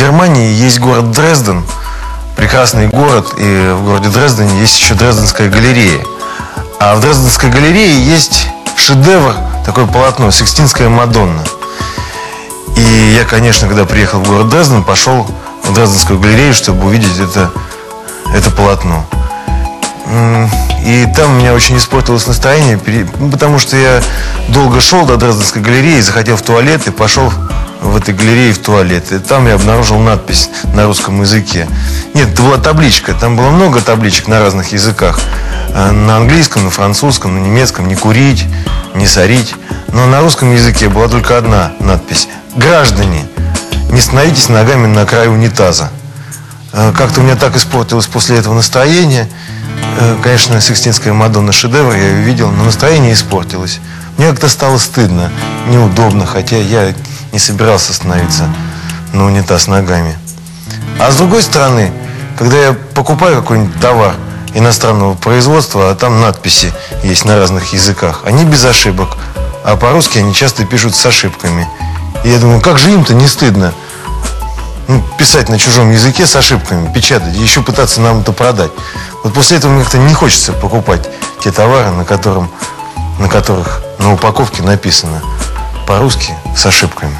Германии есть город Дрезден, прекрасный город, и в городе Дрездене есть еще Дрезденская галерея. А в Дрезденской галерее есть шедевр, такое полотно, Сикстинская Мадонна. И я, конечно, когда приехал в город Дрезден, пошел в Дрезденскую галерею, чтобы увидеть это, это полотно. И там у меня очень испортилось настроение, ну, потому что я долго шел до Дрезденской галереи, захотел в туалет и пошел в этой галерее в туалет. И там я обнаружил надпись на русском языке. Нет, это была табличка, там было много табличек на разных языках. Э, На английском, на французском, на немецком «не курить», «не сорить». Но на русском языке была только одна надпись «Граждане, не становитесь ногами на краю унитаза». Э, Как-то у меня так испортилось после этого настроение. Э, Конечно, Сикстинская Мадонна шедевр, я ее видел, но настроение испортилось. Мне как-то стало стыдно, неудобно, хотя я не собирался становиться на унитаз ногами. А с другой стороны, когда я покупаю какой-нибудь товар иностранного производства, а там надписи есть на разных языках, они без ошибок, а по-русски они часто пишут с ошибками. И я думаю, как же им-то не стыдно ну, писать на чужом языке с ошибками, печатать, и еще пытаться нам это продать. Вот после этого мне как-то не хочется покупать те товары, на, котором, на которых на упаковке написано по-русски с ошибками.